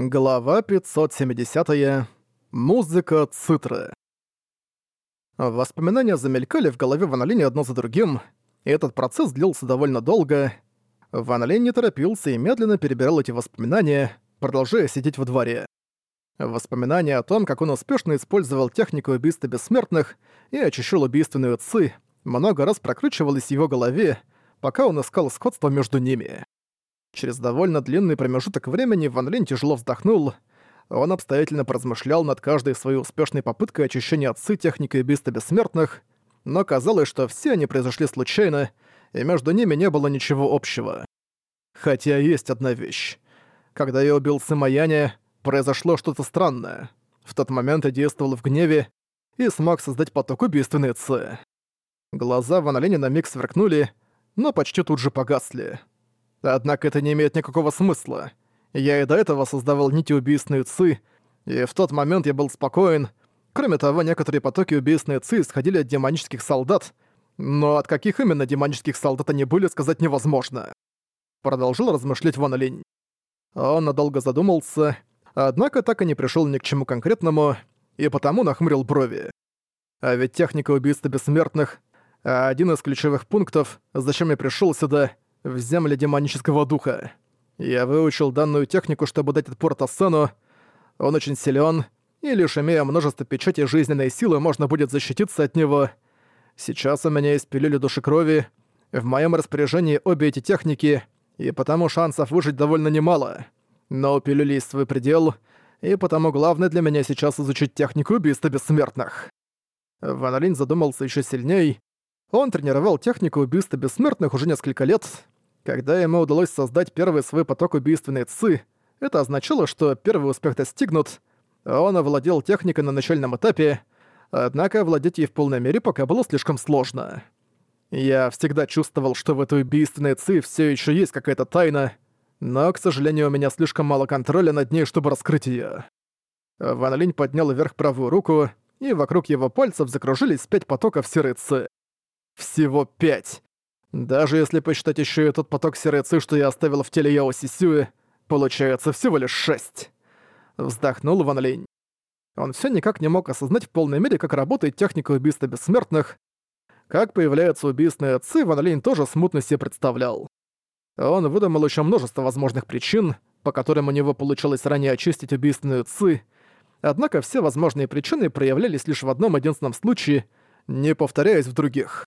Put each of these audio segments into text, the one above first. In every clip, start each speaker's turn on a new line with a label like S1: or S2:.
S1: Глава 570. -я. Музыка цитры. Воспоминания замелькали в голове Ван Линь одно за другим, и этот процесс длился довольно долго. Ван Линь не торопился и медленно перебирал эти воспоминания, продолжая сидеть во дворе. Воспоминания о том, как он успешно использовал технику убийства бессмертных и очищал убийственную ци, много раз прокручивалось в его голове, пока он искал сходство между ними. Через довольно длинный промежуток времени Ван Линь тяжело вздохнул. Он обстоятельно поразмышлял над каждой своей успешной попыткой очищения отцы техникой убийства бессмертных, но казалось, что все они произошли случайно, и между ними не было ничего общего. Хотя есть одна вещь. Когда я убил Сымаяня, произошло что-то странное. В тот момент я действовал в гневе и смог создать поток убийственной Ц. Глаза Ван Линя на миг сверкнули, но почти тут же погасли. Однако это не имеет никакого смысла. Я и до этого создавал нити убийственной ЦИ, и в тот момент я был спокоен. Кроме того, некоторые потоки убийственной ЦИ исходили от демонических солдат, но от каких именно демонических солдат они были, сказать невозможно. Продолжил размышлять Ван Линь. Он надолго задумался, однако так и не пришел ни к чему конкретному, и потому нахмурил брови. А ведь техника убийства бессмертных — один из ключевых пунктов, зачем я пришел сюда — в земле демонического духа. Я выучил данную технику, чтобы дать отпор Тассену. Он очень силен, и лишь имея множество печатей жизненной силы, можно будет защититься от него. Сейчас у меня есть пилюли души крови. В моем распоряжении обе эти техники, и потому шансов выжить довольно немало. Но у пилюли есть свой предел, и потому главное для меня сейчас изучить технику убийства бессмертных. Ван задумался еще сильней. Он тренировал технику убийства бессмертных уже несколько лет, когда ему удалось создать первый свой поток убийственной ЦИ, это означало, что первый успех достигнут, он овладел техникой на начальном этапе, однако владеть ей в полной мере пока было слишком сложно. Я всегда чувствовал, что в этой убийственной ЦИ все еще есть какая-то тайна, но, к сожалению, у меня слишком мало контроля над ней, чтобы раскрыть ее. Ван Линь поднял вверх правую руку, и вокруг его пальцев закружились пять потоков серой ци. Всего пять. Даже если посчитать еще и тот поток серой что я оставил в теле Яо Сисюэ, получается всего лишь шесть. Вздохнул Ван Линь. Он все никак не мог осознать в полной мере, как работает техника убийства бессмертных. Как появляется убийственная ци, Ван Линь тоже смутно себе представлял. Он выдумал еще множество возможных причин, по которым у него получилось ранее очистить убийственную ци, однако все возможные причины проявлялись лишь в одном единственном случае, не повторяясь в других.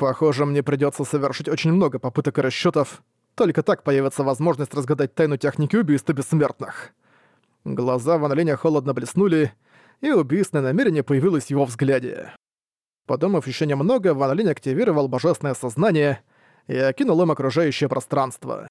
S1: Похоже, мне придётся совершить очень много попыток и расчётов. Только так появится возможность разгадать тайну техники убийства бессмертных. Глаза Ван Линя холодно блеснули, и убийственное намерение появилось в его взгляде. Подумав ещё немного, Ван Линь активировал божественное сознание и окинул им окружающее пространство.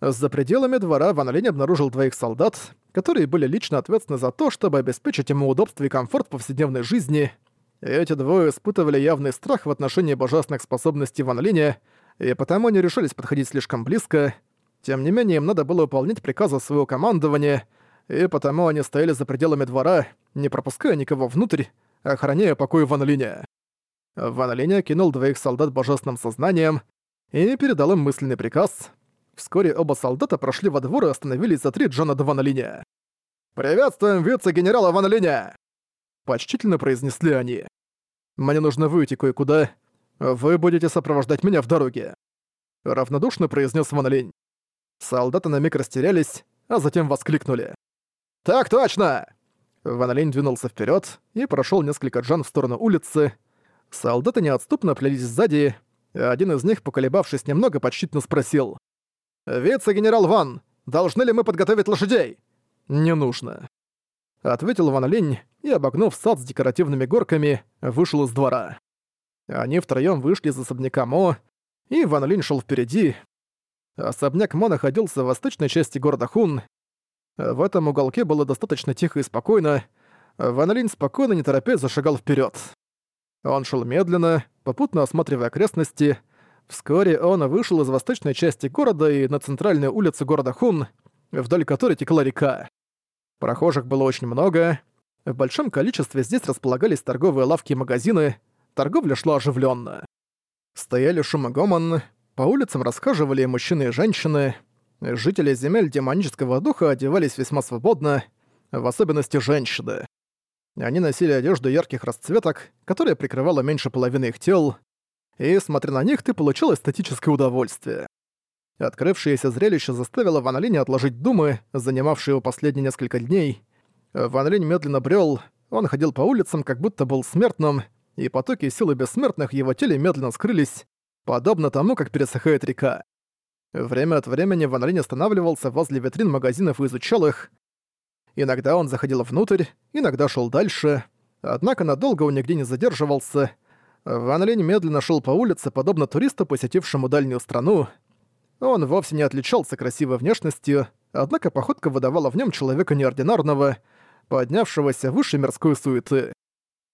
S1: За пределами двора Ван Линь обнаружил двоих солдат, которые были лично ответственны за то, чтобы обеспечить ему удобство и комфорт повседневной жизни — эти двое испытывали явный страх в отношении божественных способностей Ван Линя, и потому не решились подходить слишком близко. Тем не менее, им надо было выполнять приказы своего командования, и потому они стояли за пределами двора, не пропуская никого внутрь, охраняя покой Ван Линя. Ван Линя кинул двоих солдат божественным сознанием и передал им мысленный приказ. Вскоре оба солдата прошли во двор и остановились за три Джона до Ван Линя. «Приветствуем вице-генерала Ван Линя!» Почтительно произнесли они. «Мне нужно выйти кое-куда. Вы будете сопровождать меня в дороге». Равнодушно произнес Ван Линь. Солдаты на миг растерялись, а затем воскликнули. «Так точно!» Ван Линь двинулся вперед и прошел несколько джан в сторону улицы. Солдаты неотступно плелись сзади, а один из них, поколебавшись немного, почтительно спросил. «Вице-генерал Ван, должны ли мы подготовить лошадей?» «Не нужно», — ответил Ван Линь и, обогнув сад с декоративными горками, вышел из двора. Они втроём вышли из особняка Мо, и Ван Линь шёл впереди. Особняк Мо находился в восточной части города Хун. В этом уголке было достаточно тихо и спокойно. Ван Линь спокойно, не торопясь, зашагал вперед. Он шел медленно, попутно осматривая окрестности. Вскоре он вышел из восточной части города и на центральную улицу города Хун, вдоль которой текла река. Прохожих было очень много, в большом количестве здесь располагались торговые лавки и магазины, торговля шла оживленно. Стояли шум и гомон, по улицам расхаживали мужчины и женщины. Жители земель демонического духа одевались весьма свободно, в особенности женщины. Они носили одежду ярких расцветок, которая прикрывала меньше половины их тел, и, смотря на них, ты получил эстетическое удовольствие. Открывшееся зрелище заставило Ван отложить думы, занимавшие его последние несколько дней. Ван Линь медленно брел, он ходил по улицам, как будто был смертным, и потоки силы бессмертных в его теле медленно скрылись, подобно тому, как пересыхает река. Время от времени Ван Линь останавливался возле витрин магазинов и изучал их. Иногда он заходил внутрь, иногда шел дальше, однако надолго он нигде не задерживался. Ван Линь медленно шел по улице, подобно туристу, посетившему дальнюю страну. Он вовсе не отличался красивой внешностью, однако походка выдавала в нем человека неординарного, поднявшегося выше мирской суеты.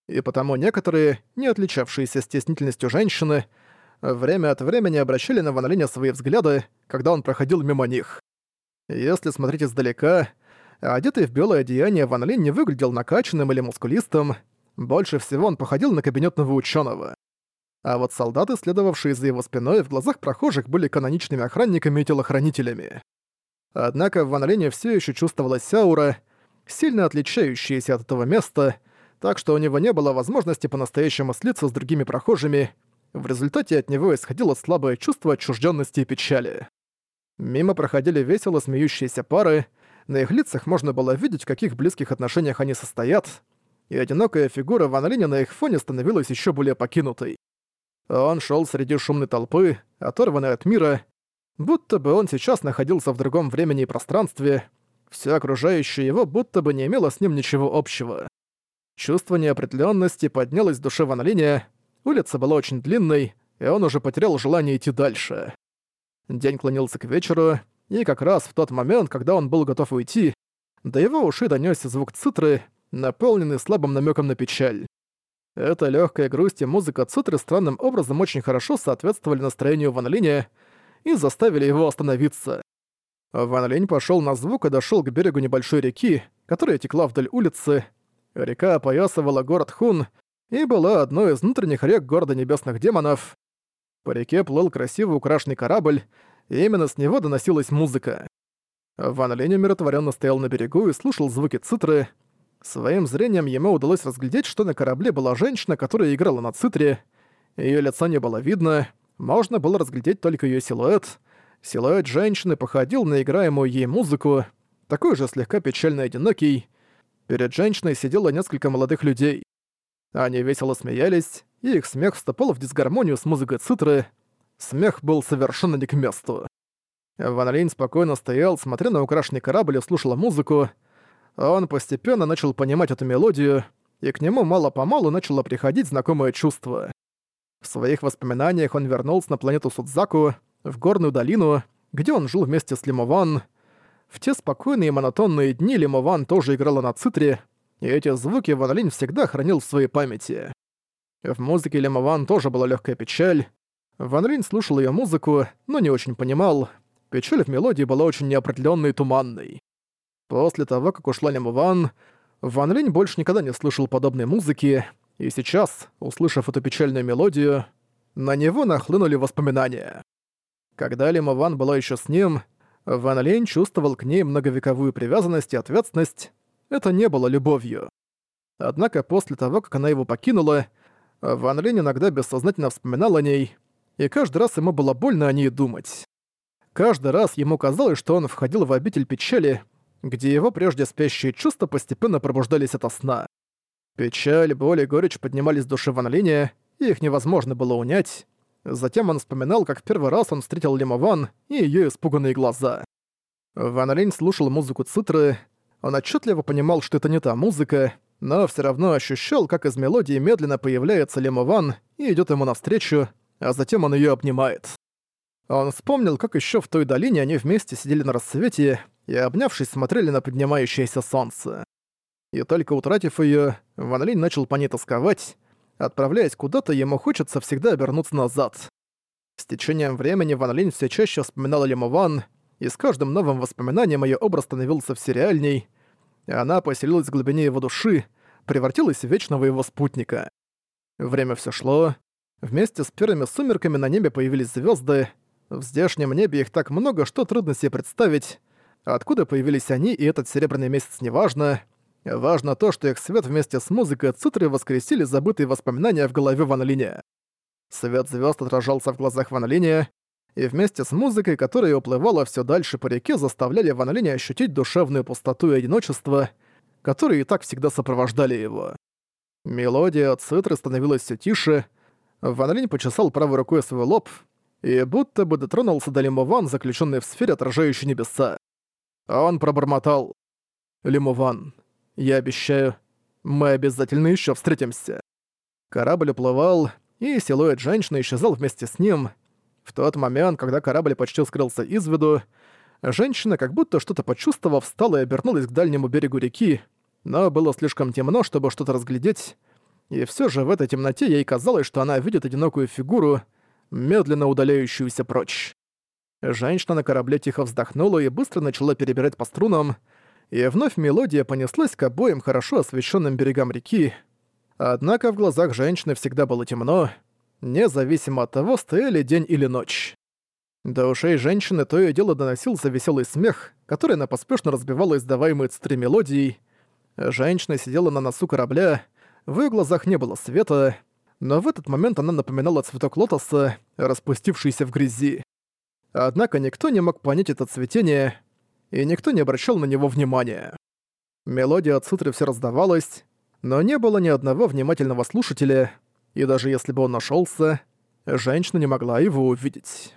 S1: И потому некоторые, не отличавшиеся стеснительностью женщины, время от времени обращали на Ван Линя свои взгляды, когда он проходил мимо них. Если смотреть издалека, одетый в белое одеяние Ван Линь не выглядел накачанным или мускулистым, больше всего он походил на кабинетного ученого. А вот солдаты, следовавшие за его спиной, в глазах прохожих были каноничными охранниками и телохранителями. Однако в Ван Лине всё ещё чувствовалась аура, сильно отличающаяся от этого места, так что у него не было возможности по-настоящему слиться с другими прохожими, в результате от него исходило слабое чувство отчужденности и печали. Мимо проходили весело смеющиеся пары, на их лицах можно было видеть, в каких близких отношениях они состоят, и одинокая фигура Ван Линя на их фоне становилась еще более покинутой. Он шел среди шумной толпы, оторванной от мира, будто бы он сейчас находился в другом времени и пространстве, все окружающее его будто бы не имело с ним ничего общего. Чувство неопределенности поднялось в душе Ван Улица была очень длинной, и он уже потерял желание идти дальше. День клонился к вечеру, и как раз в тот момент, когда он был готов уйти, до его ушей донёсся звук цитры, наполненный слабым намеком на печаль. Эта легкая грусть и музыка цитры странным образом очень хорошо соответствовали настроению Ван и заставили его остановиться. Ван Линь пошёл на звук и дошёл к берегу небольшой реки, которая текла вдоль улицы. Река опоясывала город Хун, и была одной из внутренних рек города небесных демонов. По реке плыл красиво украшенный корабль, и именно с него доносилась музыка. Ван Линь умиротворенно стоял на берегу и слушал звуки цитры. Своим зрением ему удалось разглядеть, что на корабле была женщина, которая играла на цитре. Её лица не было видно, можно было разглядеть только её силуэт. Силуэт женщины походил на играемую ей музыку, такой же слегка печально одинокий. Перед женщиной сидело несколько молодых людей. Они весело смеялись, и их смех вступал в дисгармонию с музыкой цитры. Смех был совершенно не к месту. Ван Линь спокойно стоял, смотря на украшенный корабль и слушал музыку. Он постепенно начал понимать эту мелодию, и к нему мало-помалу начало приходить знакомое чувство. В своих воспоминаниях он вернулся на планету Судзаку, в горную долину, где он жил вместе с Лимован. В те спокойные и монотонные дни Лимован тоже играла на цитре, и эти звуки Ван Линь всегда хранил в своей памяти. В музыке Лемован тоже была легкая печаль. Ван Линь слушал ее музыку, но не очень понимал. Печаль в мелодии была очень неопределенной и туманной. После того, как ушла Лемован, Ван Линь больше никогда не слышал подобной музыки, и сейчас, услышав эту печальную мелодию, на него нахлынули воспоминания. Когда Лемован была еще с ним, Ван Линь чувствовал к ней многовековую привязанность и ответственность, это не было любовью. Однако после того, как она его покинула, Ван Линь иногда бессознательно вспоминал о ней, и каждый раз ему было больно о ней думать. Каждый раз ему казалось, что он входил в обитель печали, где его прежде спящие чувства постепенно пробуждались ото сна. Печаль, боль и горечь поднимались в душе Ван Линя, и их невозможно было унять. Затем он вспоминал, как в первый раз он встретил Лимован и ее испуганные глаза. Ван Линь слушал музыку цитры, он отчетливо понимал, что это не та музыка, но все равно ощущал, как из мелодии медленно появляется Лемован и идет ему навстречу, а затем он ее обнимает. Он вспомнил, как еще в той долине они вместе сидели на рассвете и, обнявшись, смотрели на поднимающееся солнце. И только утратив ее, Ван Линь начал по ней тосковать. Отправляясь куда-то, ему хочется всегда обернуться назад. С течением времени Ван Линь все чаще вспоминал Лемован, и с каждым новым воспоминанием ее образ становился все реальней, и она поселилась в глубине его души, превратилась в вечного его спутника. Время все шло. Вместе с первыми сумерками на небе появились звезды. В здешнем небе их так много, что трудно себе представить. Откуда появились они и этот серебряный месяц неважно. Важно то, что их свет вместе с музыкой цитры воскресили забытые воспоминания в голове Ван Линя. Свет звезд отражался в глазах Ван Линя, и вместе с музыкой, которая уплывала все дальше по реке, заставляли Ван Линя ощутить душевную пустоту и одиночество, которые и так всегда сопровождали его. Мелодия цитры становилась все тише, Ван Линь почесал правой рукой свой лоб и будто бы дотронулся до Лимован, заключенной в сфере, отражающей небеса. Он пробормотал. «Лимован, я обещаю, мы обязательно еще встретимся». Корабль уплывал, и силуэт женщины исчезал вместе с ним. В тот момент, когда корабль почти скрылся из виду, женщина, как будто что-то почувствовав, встала и обернулась к дальнему берегу реки, но было слишком темно, чтобы что-то разглядеть, и все же в этой темноте ей казалось, что она видит одинокую фигуру, медленно удаляющуюся прочь. Женщина на корабле тихо вздохнула и быстро начала перебирать по струнам, и вновь мелодия понеслась к обоим хорошо освещенным берегам реки. Однако в глазах женщины всегда было темно, независимо от того, стояли день или ночь. До ушей женщины то и дело доносился веселый смех, который она поспешно разбивала издаваемой цитри мелодией. Женщина сидела на носу корабля, в её глазах не было света, но в этот момент она напоминала цветок лотоса, распустившийся в грязи. Однако никто не мог понять это цветение, и никто не обращал на него внимания. Мелодия от сутры все раздавалась, но не было ни одного внимательного слушателя, и даже если бы он нашелся, женщина не могла его увидеть.